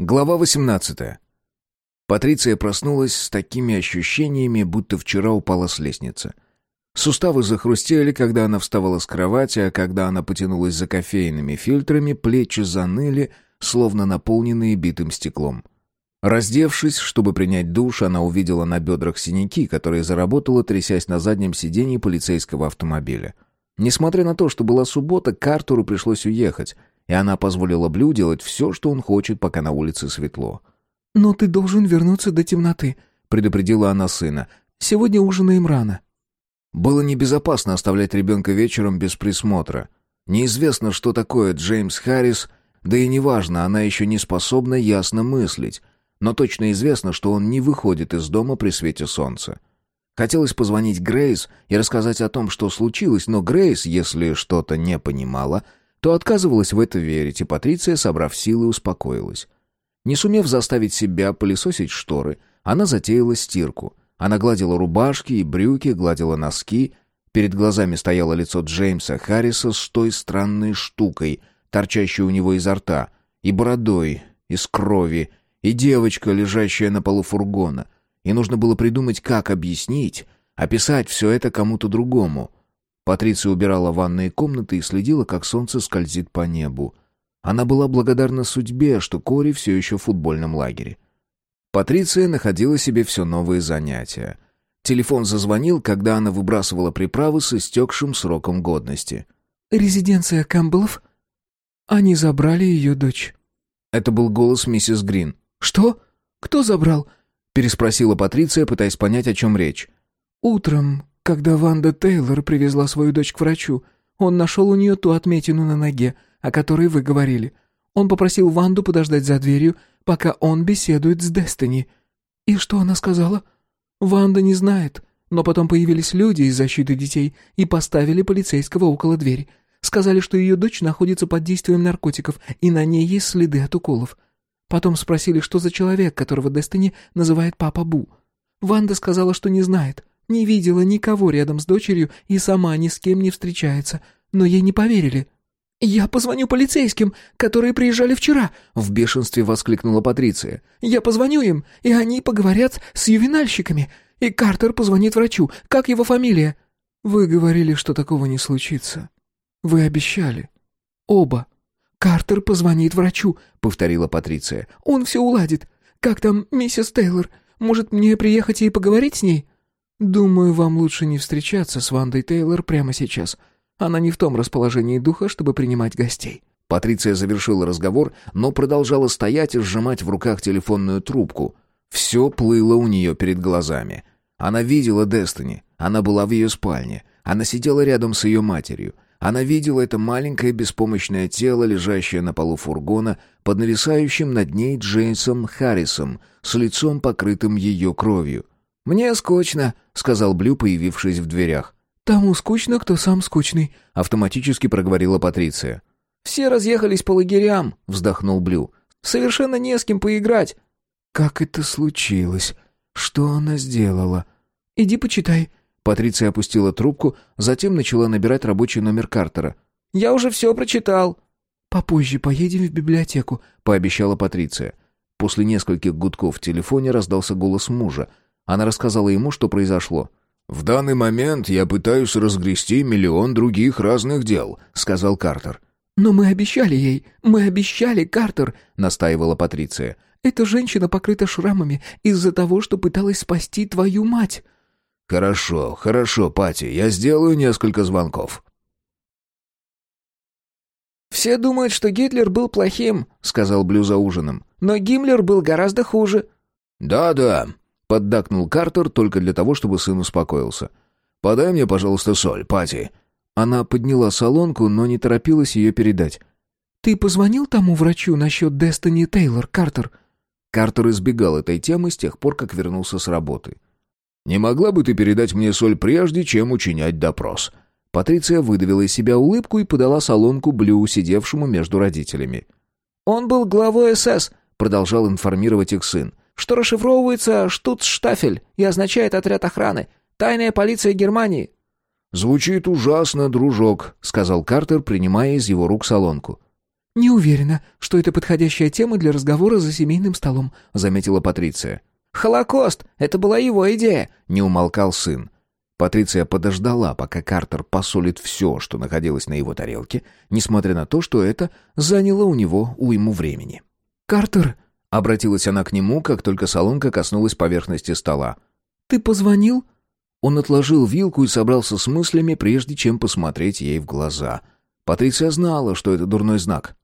Глава 18. Патриция проснулась с такими ощущениями, будто вчера упала с лестницы. Суставы захрустели, когда она вставала с кровати, а когда она потянулась за кофейными фильтрами, плечи заныли, словно наполненные битым стеклом. Раздевшись, чтобы принять душ, она увидела на бедрах синяки, которые заработала, трясясь на заднем сиденье полицейского автомобиля. Несмотря на то, что была суббота, Картеру пришлось уехать — и она позволила Блю делать все, что он хочет, пока на улице светло. «Но ты должен вернуться до темноты», — предупредила она сына. «Сегодня ужинаем рано». Было небезопасно оставлять ребенка вечером без присмотра. Неизвестно, что такое Джеймс Харрис, да и неважно, она еще не способна ясно мыслить, но точно известно, что он не выходит из дома при свете солнца. Хотелось позвонить Грейс и рассказать о том, что случилось, но Грейс, если что-то не понимала, то отказывалась в это верить, и Патриция, собрав силы, успокоилась. Не сумев заставить себя пылесосить шторы, она затеяла стирку. Она гладила рубашки и брюки, гладила носки. Перед глазами стояло лицо Джеймса Харриса с той странной штукой, торчащей у него изо рта, и бородой, из крови, и девочка, лежащая на полу фургона. И нужно было придумать, как объяснить, описать все это кому-то другому — Патриция убирала ванные комнаты и следила, как солнце скользит по небу. Она была благодарна судьбе, что Кори все еще в футбольном лагере. Патриция находила себе все новые занятия. Телефон зазвонил, когда она выбрасывала приправы с истекшим сроком годности. «Резиденция Кэмпбеллов? Они забрали ее дочь». Это был голос миссис Грин. «Что? Кто забрал?» переспросила Патриция, пытаясь понять, о чем речь. «Утром когда Ванда Тейлор привезла свою дочь к врачу, он нашел у нее ту отметину на ноге, о которой вы говорили. Он попросил Ванду подождать за дверью, пока он беседует с Дестини. И что она сказала? Ванда не знает, но потом появились люди из защиты детей и поставили полицейского около двери. Сказали, что ее дочь находится под действием наркотиков, и на ней есть следы от уколов. Потом спросили, что за человек, которого Дестини называет Папа Бу. Ванда сказала, что не знает, не видела никого рядом с дочерью и сама ни с кем не встречается, но ей не поверили. «Я позвоню полицейским, которые приезжали вчера!» — в бешенстве воскликнула Патриция. «Я позвоню им, и они поговорят с ювенальщиками. И Картер позвонит врачу. Как его фамилия?» «Вы говорили, что такого не случится. Вы обещали. Оба. Картер позвонит врачу», — повторила Патриция. «Он все уладит. Как там миссис Тейлор? Может, мне приехать и поговорить с ней?» «Думаю, вам лучше не встречаться с Вандой Тейлор прямо сейчас. Она не в том расположении духа, чтобы принимать гостей». Патриция завершила разговор, но продолжала стоять и сжимать в руках телефонную трубку. Все плыло у нее перед глазами. Она видела Дестини. Она была в ее спальне. Она сидела рядом с ее матерью. Она видела это маленькое беспомощное тело, лежащее на полу фургона, под нависающим над ней Джеймсом Харрисом, с лицом покрытым ее кровью. «Мне скучно», — сказал Блю, появившись в дверях. «Тому скучно, кто сам скучный», — автоматически проговорила Патриция. «Все разъехались по лагерям», — вздохнул Блю. «Совершенно не с кем поиграть». «Как это случилось? Что она сделала?» «Иди почитай». Патриция опустила трубку, затем начала набирать рабочий номер Картера. «Я уже все прочитал». «Попозже поедем в библиотеку», — пообещала Патриция. После нескольких гудков в телефоне раздался голос мужа — она рассказала ему, что произошло. «В данный момент я пытаюсь разгрести миллион других разных дел», — сказал Картер. «Но мы обещали ей, мы обещали, Картер», — настаивала Патриция. «Эта женщина покрыта шрамами из-за того, что пыталась спасти твою мать». «Хорошо, хорошо, Пати, я сделаю несколько звонков». «Все думают, что Гитлер был плохим», — сказал Блю за ужином. «Но Гиммлер был гораздо хуже». «Да-да, Поддакнул Картер только для того, чтобы сын успокоился. «Подай мне, пожалуйста, соль, Пати». Она подняла солонку, но не торопилась ее передать. «Ты позвонил тому врачу насчет Дестини Тейлор, Картер?» Картер избегал этой темы с тех пор, как вернулся с работы. «Не могла бы ты передать мне соль прежде, чем учинять допрос?» Патриция выдавила из себя улыбку и подала солонку Блю, сидевшему между родителями. «Он был главой СС», — продолжал информировать их сын что расшифровывается «Штуцштафель» и означает «отряд охраны». Тайная полиция Германии». «Звучит ужасно, дружок», — сказал Картер, принимая из его рук солонку. «Не уверена, что это подходящая тема для разговора за семейным столом», — заметила Патриция. «Холокост! Это была его идея!» — не умолкал сын. Патриция подождала, пока Картер посолит все, что находилось на его тарелке, несмотря на то, что это заняло у него уйму времени. «Картер!» — обратилась она к нему, как только солонка коснулась поверхности стола. «Ты позвонил?» Он отложил вилку и собрался с мыслями, прежде чем посмотреть ей в глаза. Патриция знала, что это дурной знак.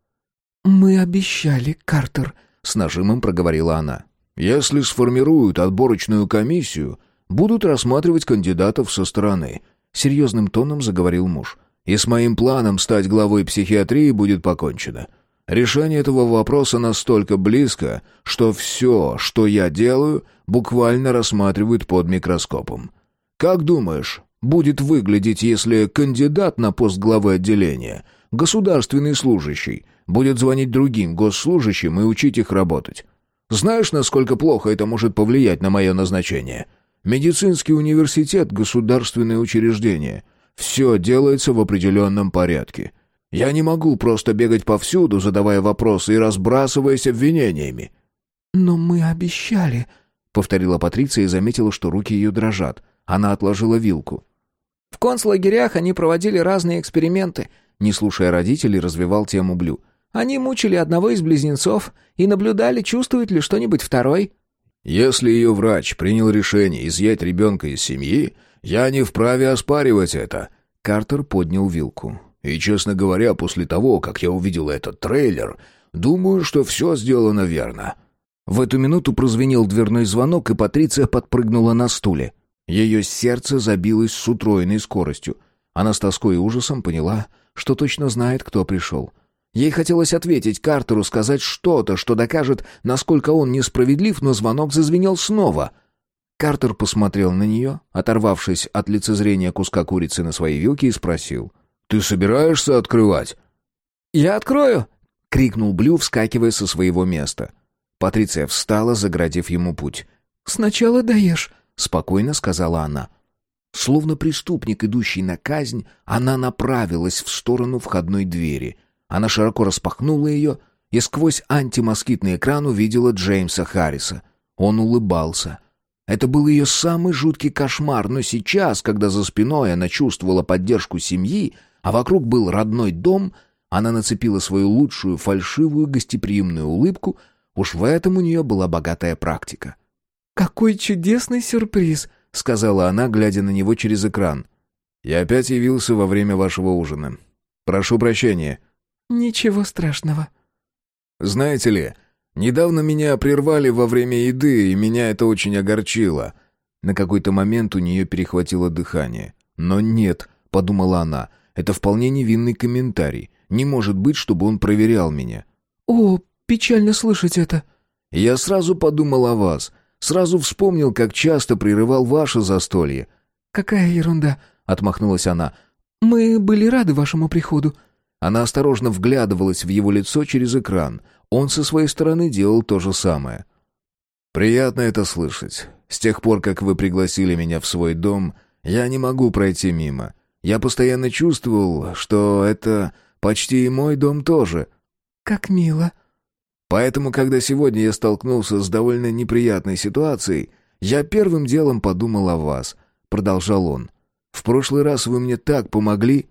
«Мы обещали, Картер», — с нажимом проговорила она. «Если сформируют отборочную комиссию, будут рассматривать кандидатов со стороны», — серьезным тоном заговорил муж. «И с моим планом стать главой психиатрии будет покончено. Решение этого вопроса настолько близко, что все, что я делаю, буквально рассматривают под микроскопом. Как думаешь, будет выглядеть, если кандидат на пост главы отделения, государственный служащий, будет звонить другим госслужащим и учить их работать? Знаешь, насколько плохо это может повлиять на мое назначение? Медицинский университет – государственное учреждение. Все делается в определенном порядке. Я не могу просто бегать повсюду, задавая вопросы и разбрасываясь обвинениями». «Но мы обещали», — повторила Патриция и заметила, что руки ее дрожат. Она отложила вилку. «В концлагерях они проводили разные эксперименты», — не слушая родителей, развивал тему Блю. «Они мучили одного из близнецов и наблюдали, чувствует ли что-нибудь второй». Если ее врач принял решение изъять ребенка из семьи, я не вправе оспаривать это. Картер поднял вилку. И, честно говоря, после того, как я увидел этот трейлер, думаю, что все сделано верно. В эту минуту прозвенел дверной звонок, и Патриция подпрыгнула на стуле. Ее сердце забилось с утроенной скоростью. Она с тоской и ужасом поняла, что точно знает, кто пришел. Ей хотелось ответить Картеру, сказать что-то, что докажет, насколько он несправедлив, но звонок зазвенел снова. Картер посмотрел на нее, оторвавшись от лицезрения куска курицы на своей вилке, и спросил. «Ты собираешься открывать?» «Я открою!» — крикнул Блю, вскакивая со своего места. Патриция встала, заградив ему путь. «Сначала даешь», — спокойно сказала она. Словно преступник, идущий на казнь, она направилась в сторону входной двери — она широко распахнула ее и сквозь антимоскитный экран увидела Джеймса Харриса. Он улыбался. Это был ее самый жуткий кошмар, но сейчас, когда за спиной она чувствовала поддержку семьи, а вокруг был родной дом, она нацепила свою лучшую фальшивую гостеприимную улыбку, уж в этом у нее была богатая практика. «Какой чудесный сюрприз!» — сказала она, глядя на него через экран. «Я опять явился во время вашего ужина. Прошу прощения». «Ничего страшного». «Знаете ли, недавно меня прервали во время еды, и меня это очень огорчило». На какой-то момент у нее перехватило дыхание. «Но нет», — подумала она, — «это вполне невинный комментарий. Не может быть, чтобы он проверял меня». «О, печально слышать это». «Я сразу подумал о вас. Сразу вспомнил, как часто прерывал ваше застолье». «Какая ерунда», — отмахнулась она. «Мы были рады вашему приходу. Она осторожно вглядывалась в его лицо через экран. Он со своей стороны делал то же самое. «Приятно это слышать. С тех пор, как вы пригласили меня в свой дом, я не могу пройти мимо. Я постоянно чувствовал, что это почти и мой дом тоже». «Как мило». Поэтому, когда сегодня я столкнулся с довольно неприятной ситуацией, я первым делом подумал о вас», — продолжал он. «В прошлый раз вы мне так помогли...»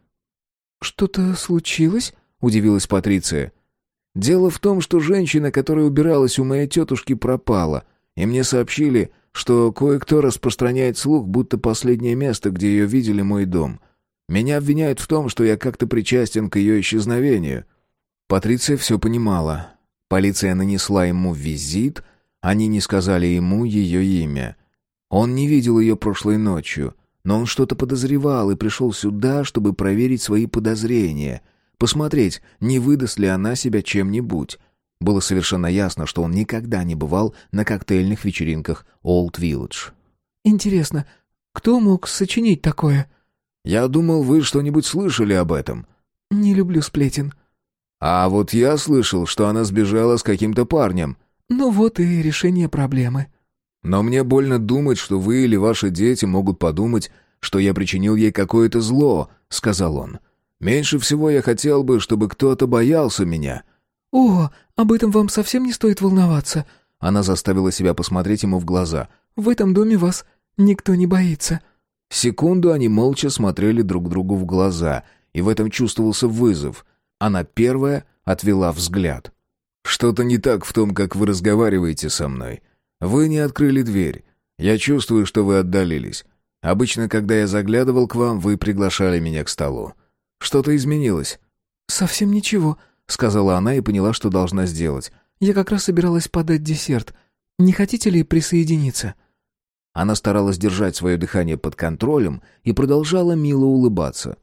«Что-то случилось?» — удивилась Патриция. «Дело в том, что женщина, которая убиралась у моей тетушки, пропала, и мне сообщили, что кое-кто распространяет слух, будто последнее место, где ее видели, мой дом. Меня обвиняют в том, что я как-то причастен к ее исчезновению». Патриция все понимала. Полиция нанесла ему визит, они не сказали ему ее имя. Он не видел ее прошлой ночью — но он что-то подозревал и пришел сюда, чтобы проверить свои подозрения, посмотреть, не выдаст ли она себя чем-нибудь. Было совершенно ясно, что он никогда не бывал на коктейльных вечеринках Олд Вилледж. «Интересно, кто мог сочинить такое?» «Я думал, вы что-нибудь слышали об этом». «Не люблю сплетен». «А вот я слышал, что она сбежала с каким-то парнем». «Ну вот и решение проблемы». Но мне больно думать, что вы или ваши дети могут подумать, что я причинил ей какое-то зло», — сказал он. «Меньше всего я хотел бы, чтобы кто-то боялся меня. «О, об этом вам совсем не стоит волноваться». Она заставила себя посмотреть ему в глаза. «В этом доме вас никто не боится». Секунду они молча смотрели друг другу в глаза, и в этом чувствовался вызов. Она первая отвела взгляд. «Что-то не так в том, как вы разговариваете со мной. Вы не открыли дверь. Я чувствую, что вы отдалились. Обычно, когда я заглядывал к вам, вы приглашали меня к столу. Что-то изменилось?» «Совсем ничего», — сказала она и поняла, что должна сделать. «Я как раз собиралась подать десерт. Не хотите ли присоединиться?» Она старалась держать свое дыхание под контролем и продолжала мило улыбаться.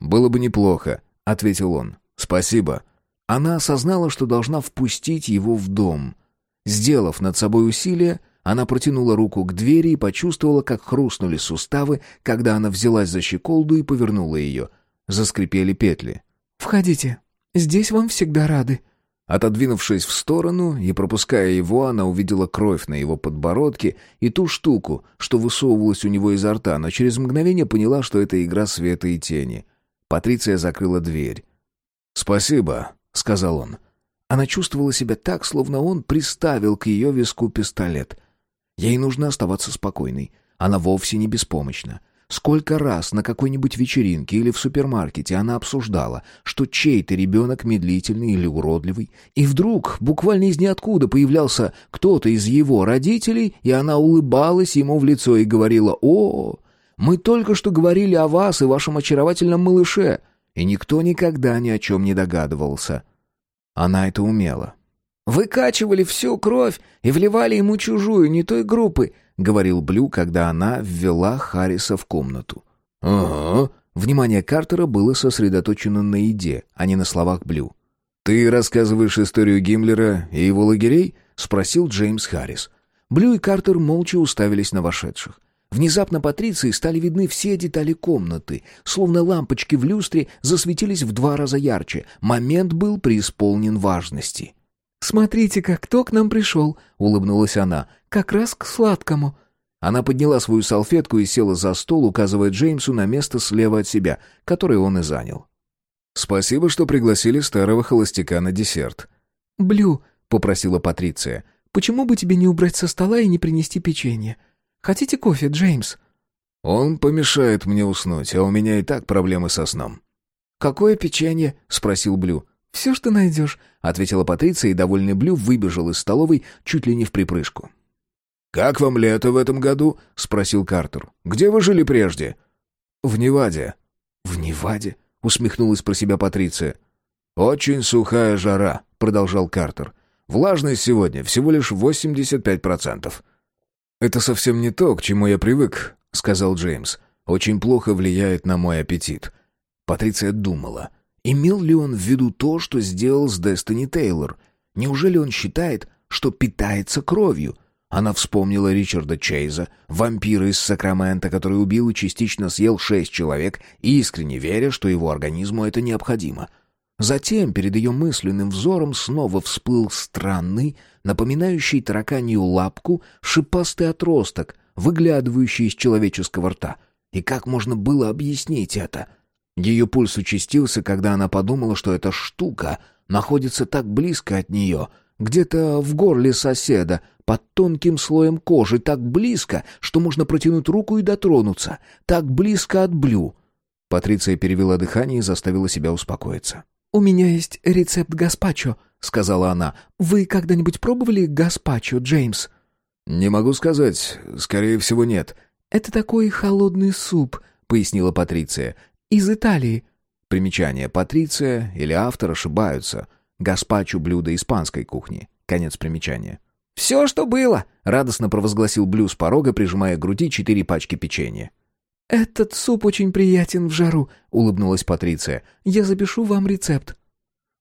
«Было бы неплохо», — ответил он. «Спасибо». Она осознала, что должна впустить его в дом. Сделав над собой усилие, она протянула руку к двери и почувствовала, как хрустнули суставы, когда она взялась за щеколду и повернула ее. Заскрипели петли. «Входите. Здесь вам всегда рады». Отодвинувшись в сторону и пропуская его, она увидела кровь на его подбородке и ту штуку, что высовывалась у него изо рта, но через мгновение поняла, что это игра света и тени. Патриция закрыла дверь. «Спасибо», — сказал он. Она чувствовала себя так, словно он приставил к ее виску пистолет. Ей нужно оставаться спокойной. Она вовсе не беспомощна. Сколько раз на какой-нибудь вечеринке или в супермаркете она обсуждала, что чей-то ребенок медлительный или уродливый, и вдруг, буквально из ниоткуда, появлялся кто-то из его родителей, и она улыбалась ему в лицо и говорила «О, мы только что говорили о вас и вашем очаровательном малыше», и никто никогда ни о чем не догадывался. Она это умела. «Выкачивали всю кровь и вливали ему чужую, не той группы», — говорил Блю, когда она ввела Харриса в комнату. «Ага». Внимание Картера было сосредоточено на еде, а не на словах Блю. «Ты рассказываешь историю Гиммлера и его лагерей?» — спросил Джеймс Харрис. Блю и Картер молча уставились на вошедших. Внезапно Патриции стали видны все детали комнаты, словно лампочки в люстре засветились в два раза ярче. Момент был преисполнен важности. «Смотрите-ка, кто к нам пришел!» — улыбнулась она. «Как раз к сладкому!» Она подняла свою салфетку и села за стол, указывая Джеймсу на место слева от себя, которое он и занял. «Спасибо, что пригласили старого холостяка на десерт». «Блю», — попросила Патриция, — «почему бы тебе не убрать со стола и не принести печенье? Хотите кофе, Джеймс?» «Он помешает мне уснуть, а у меня и так проблемы со сном». «Какое печенье?» — спросил Блю. «Все, что найдешь», — ответила Патриция, и довольный Блю выбежал из столовой чуть ли не вприпрыжку. «Как вам лето в этом году?» — спросил Картер. «Где вы жили прежде?» «В Неваде». «В Неваде?» — усмехнулась про себя Патриция. «Очень сухая жара», — продолжал Картер. «Влажность сегодня всего лишь 85%. «Это совсем не то, к чему я привык», — сказал Джеймс. «Очень плохо влияет на мой аппетит». Патриция думала. Имел ли он в виду то, что сделал с Дестини Тейлор? Неужели он считает, что питается кровью? Она вспомнила Ричарда Чейза, вампира из Сакрамента, который убил и частично съел шесть человек, искренне веря, что его организму это необходимо. Затем перед ее мысленным взором снова всплыл странный, напоминающий тараканью лапку, шипастый отросток, выглядывающий из человеческого рта. И как можно было объяснить это? Ее пульс участился, когда она подумала, что эта штука находится так близко от нее, где-то в горле соседа, под тонким слоем кожи, так близко, что можно протянуть руку и дотронуться, так близко от Блю. Патриция перевела дыхание и заставила себя успокоиться. «У меня есть рецепт гаспачо», — сказала она. «Вы когда-нибудь пробовали гаспачо, Джеймс?» «Не могу сказать. Скорее всего, нет». «Это такой холодный суп», — пояснила Патриция из Италии». Примечание «Патриция» или автор ошибаются. Гаспачо – блюдо испанской кухни. Конец примечания. «Все, что было!» — радостно провозгласил Блю с порога, прижимая к груди четыре пачки печенья. «Этот суп очень приятен в жару», — улыбнулась Патриция. «Я запишу вам рецепт».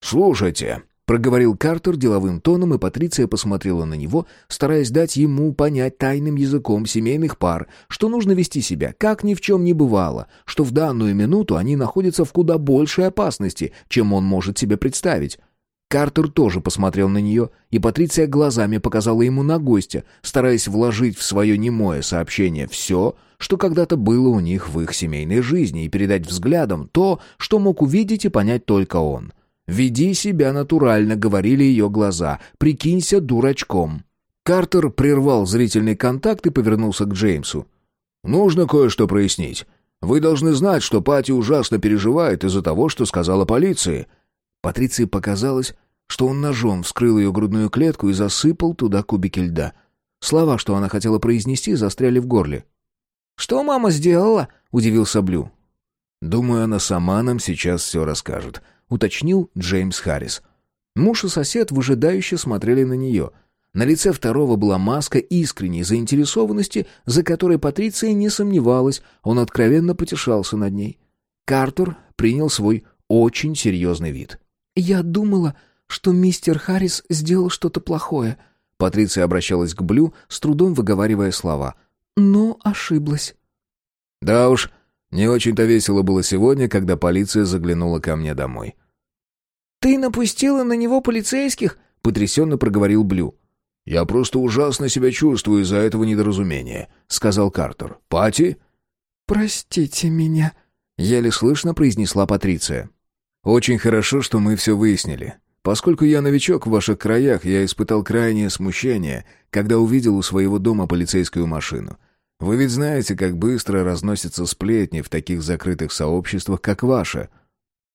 «Слушайте», Проговорил Картер деловым тоном, и Патриция посмотрела на него, стараясь дать ему понять тайным языком семейных пар, что нужно вести себя, как ни в чем не бывало, что в данную минуту они находятся в куда большей опасности, чем он может себе представить. Картер тоже посмотрел на нее, и Патриция глазами показала ему на гостя, стараясь вложить в свое немое сообщение все, что когда-то было у них в их семейной жизни, и передать взглядом то, что мог увидеть и понять только он — «Веди себя натурально», — говорили ее глаза. «Прикинься дурачком». Картер прервал зрительный контакт и повернулся к Джеймсу. «Нужно кое-что прояснить. Вы должны знать, что Пати ужасно переживает из-за того, что сказала полиции». Патриции показалось, что он ножом вскрыл ее грудную клетку и засыпал туда кубики льда. Слова, что она хотела произнести, застряли в горле. «Что мама сделала?» — удивился Блю. «Думаю, она сама нам сейчас все расскажет», — уточнил Джеймс Харрис. Муж и сосед выжидающе смотрели на нее. На лице второго была маска искренней заинтересованности, за которой Патриция не сомневалась, он откровенно потешался над ней. Картер принял свой очень серьезный вид. «Я думала, что мистер Харрис сделал что-то плохое», Патриция обращалась к Блю, с трудом выговаривая слова. «Но ошиблась». «Да уж, не очень-то весело было сегодня, когда полиция заглянула ко мне домой». «Ты напустила на него полицейских?» — потрясенно проговорил Блю. «Я просто ужасно себя чувствую из-за этого недоразумения», — сказал Картер. «Пати?» «Простите меня», — еле слышно произнесла Патриция. «Очень хорошо, что мы все выяснили. Поскольку я новичок в ваших краях, я испытал крайнее смущение, когда увидел у своего дома полицейскую машину. Вы ведь знаете, как быстро разносятся сплетни в таких закрытых сообществах, как ваше».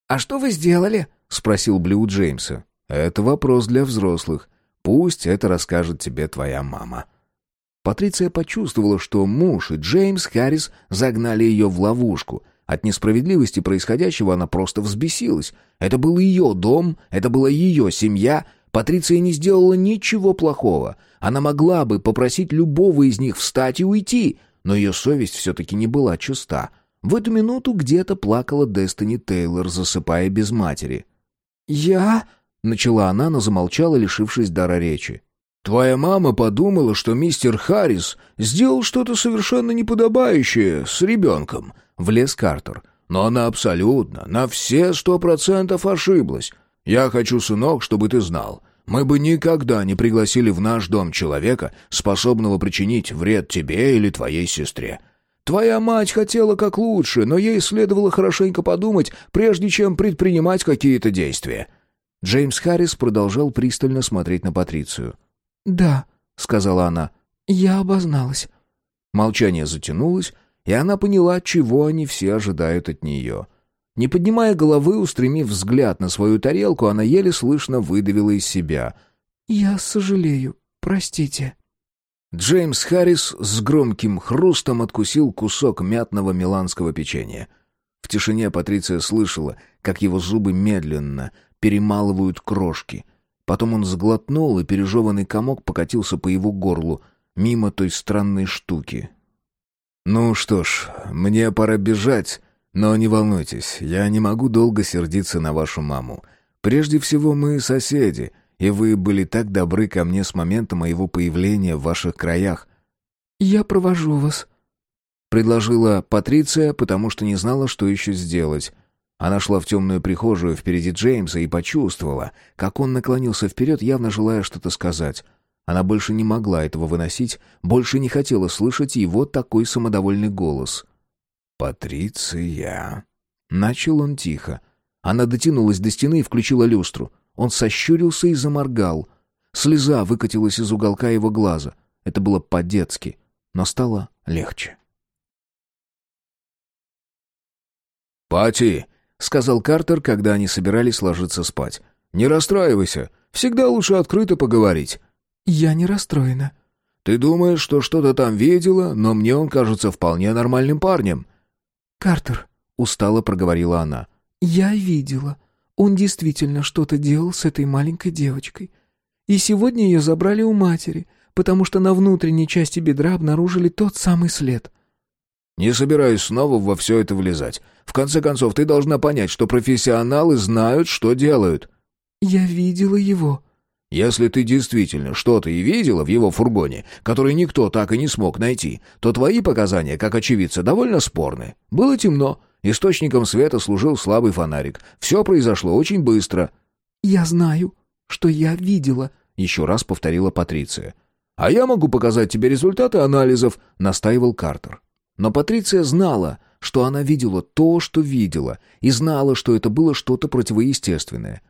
«А что вы сделали?» — спросил Блю Джеймса. «Это вопрос для взрослых. Пусть это расскажет тебе твоя мама». Патриция почувствовала, что муж и Джеймс Харрис загнали ее в ловушку, от несправедливости происходящего она просто взбесилась. Это был ее дом, это была ее семья. Патриция не сделала ничего плохого. Она могла бы попросить любого из них встать и уйти, но ее совесть все-таки не была чиста. В эту минуту где-то плакала Дестини Тейлор, засыпая без матери. «Я...» — начала она, но замолчала, лишившись дара речи. «Твоя мама подумала, что мистер Харрис сделал что-то совершенно неподобающее с ребенком», влез Картер. «Но она абсолютно, на все сто процентов ошиблась. Я хочу, сынок, чтобы ты знал. Мы бы никогда не пригласили в наш дом человека, способного причинить вред тебе или твоей сестре. Твоя мать хотела как лучше, но ей следовало хорошенько подумать, прежде чем предпринимать какие-то действия». Джеймс Харрис продолжал пристально смотреть на Патрицию. «Да», — сказала она, — «я обозналась». Молчание затянулось, и она поняла, чего они все ожидают от нее. Не поднимая головы, устремив взгляд на свою тарелку, она еле слышно выдавила из себя. «Я сожалею. Простите». Джеймс Харрис с громким хрустом откусил кусок мятного миланского печенья. В тишине Патриция слышала, как его зубы медленно перемалывают крошки. Потом он сглотнул, и пережеванный комок покатился по его горлу, мимо той странной штуки, «Ну что ж, мне пора бежать, но не волнуйтесь, я не могу долго сердиться на вашу маму. Прежде всего, мы соседи, и вы были так добры ко мне с момента моего появления в ваших краях». «Я провожу вас», — предложила Патриция, потому что не знала, что еще сделать. Она шла в темную прихожую впереди Джеймса и почувствовала, как он наклонился вперед, явно желая что-то сказать — она больше не могла этого выносить, больше не хотела слышать его такой самодовольный голос. «Патриция...» Начал он тихо. Она дотянулась до стены и включила люстру. Он сощурился и заморгал. Слеза выкатилась из уголка его глаза. Это было по-детски, но стало легче. «Пати!» — сказал Картер, когда они собирались ложиться спать. «Не расстраивайся. Всегда лучше открыто поговорить. «Я не расстроена». «Ты думаешь, что что-то там видела, но мне он кажется вполне нормальным парнем». «Картер», — устало проговорила она, — «я видела. Он действительно что-то делал с этой маленькой девочкой. И сегодня ее забрали у матери, потому что на внутренней части бедра обнаружили тот самый след». «Не собираюсь снова во все это влезать. В конце концов, ты должна понять, что профессионалы знают, что делают». «Я видела его», если ты действительно что-то и видела в его фургоне, который никто так и не смог найти, то твои показания, как очевидца, довольно спорны. Было темно, источником света служил слабый фонарик. Все произошло очень быстро». «Я знаю, что я видела», — еще раз повторила Патриция. «А я могу показать тебе результаты анализов», — настаивал Картер. Но Патриция знала, что она видела то, что видела, и знала, что это было что-то противоестественное.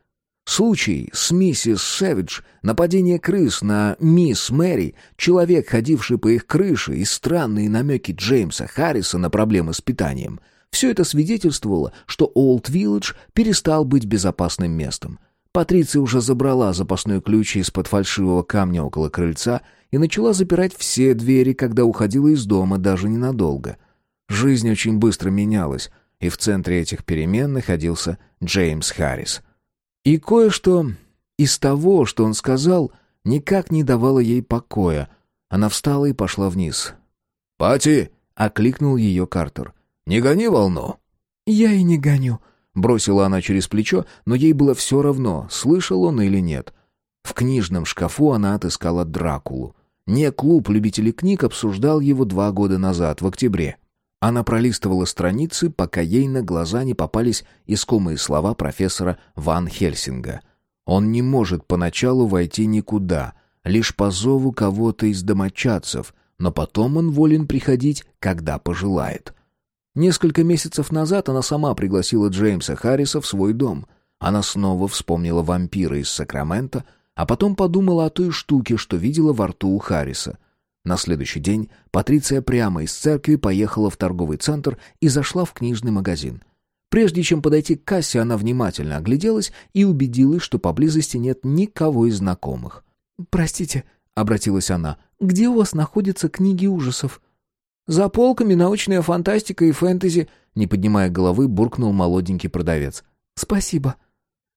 Случай с миссис Сэвидж, нападение крыс на мисс Мэри, человек, ходивший по их крыше, и странные намеки Джеймса Харриса на проблемы с питанием — все это свидетельствовало, что Олд-Вилледж перестал быть безопасным местом. Патриция уже забрала запасной ключ из-под фальшивого камня около крыльца и начала запирать все двери, когда уходила из дома, даже ненадолго. Жизнь очень быстро менялась, и в центре этих перемен находился Джеймс Харрис. И кое-что из того, что он сказал, никак не давало ей покоя. Она встала и пошла вниз. «Пати!» — окликнул ее Картер. «Не гони волну!» «Я и не гоню», Бросила она через плечо, но ей было все равно, слышал он или нет. В книжном шкафу она отыскала Дракулу. Не клуб любителей книг обсуждал его два года назад, в октябре. Она пролистывала страницы, пока ей на глаза не попались искомые слова профессора Ван Хельсинга. Он не может поначалу войти никуда, лишь по зову кого-то из домочадцев, но потом он волен приходить, когда пожелает. Несколько месяцев назад она сама пригласила Джеймса Харриса в свой дом. Она снова вспомнила вампира из Сакрамента, а потом подумала о той штуке, что видела во рту у Харриса. На следующий день Патриция прямо из церкви поехала в торговый центр и зашла в книжный магазин. Прежде чем подойти к кассе, она внимательно огляделась и убедилась, что поблизости нет никого из знакомых. «Простите», — обратилась она, — «где у вас находятся книги ужасов?» «За полками научная фантастика и фэнтези», — не поднимая головы, буркнул молоденький продавец. «Спасибо».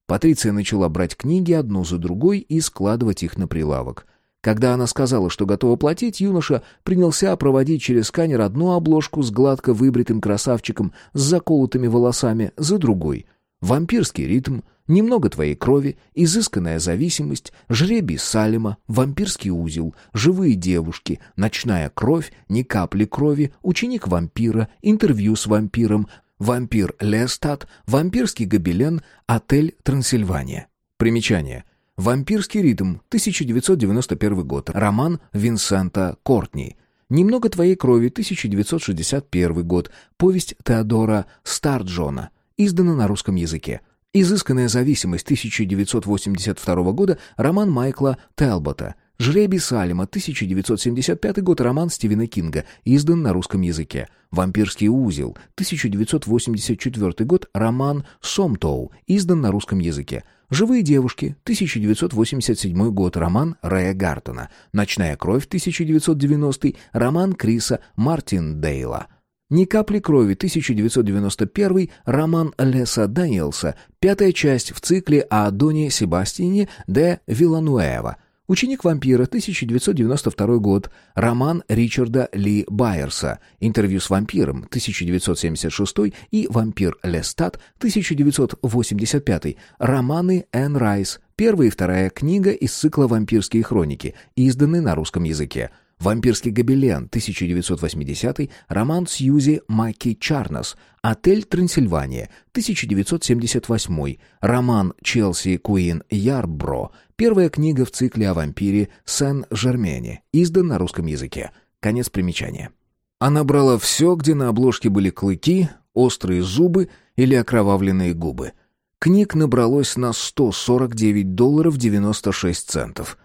Патриция начала брать книги одну за другой и складывать их на прилавок. Когда она сказала, что готова платить, юноша принялся проводить через сканер одну обложку с гладко выбритым красавчиком с заколотыми волосами за другой. Вампирский ритм, немного твоей крови, изысканная зависимость, жребий Салема, вампирский узел, живые девушки, ночная кровь, ни капли крови, ученик вампира, интервью с вампиром, вампир Лестат, вампирский гобелен, отель Трансильвания. Примечание. Вампирский ритм, 1991 год, роман Винсента Кортни. Немного твоей крови, 1961 год, повесть Теодора Старджона, издана на русском языке. «Изысканная зависимость» 1982 года, роман Майкла Телбота. «Жребий Салема» 1975 год, роман Стивена Кинга, издан на русском языке. «Вампирский узел» 1984 год, роман Сомтоу, издан на русском языке. «Живые девушки» 1987 год, роман Рэя Гартона. «Ночная кровь» 1990 роман Криса Мартиндейла. «Ни капли крови» 1991, роман Леса Даниэлса, пятая часть в цикле о Доне Себастьяне де Вилануэва. «Ученик вампира» 1992 год, роман Ричарда Ли Байерса, интервью с вампиром 1976 и «Вампир Лестат» 1985, романы Энн Райс, первая и вторая книга из цикла «Вампирские хроники», изданы на русском языке. «Вампирский гобелен», 1980, роман Сьюзи Маки Чарнос, «Отель Трансильвания», 1978, роман Челси Куин Ярбро, первая книга в цикле о вампире Сен-Жермене, издан на русском языке. Конец примечания. Она брала все, где на обложке были клыки, острые зубы или окровавленные губы. Книг набралось на 149 долларов 96 центов.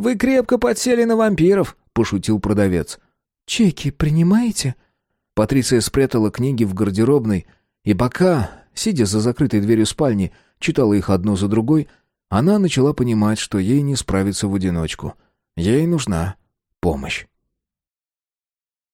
«Вы крепко подсели на вампиров», — пошутил продавец. «Чеки принимаете?» Патриция спрятала книги в гардеробной, и пока, сидя за закрытой дверью спальни, читала их одну за другой, она начала понимать, что ей не справиться в одиночку. Ей нужна помощь.